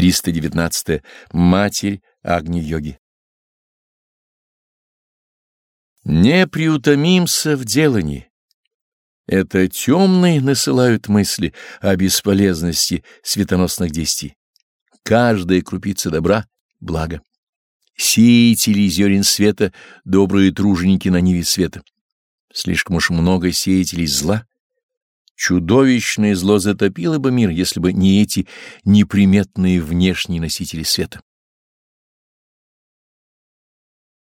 319. Матерь Агни-йоги. Не приутомимся в делании. Это темные насылают мысли о бесполезности светоносных действий. Каждая крупица добра — благо. Сеятели зерен света — добрые труженики на ниве света. Слишком уж много сеятелей зла. Чудовищное зло затопило бы мир, если бы не эти неприметные внешние носители света.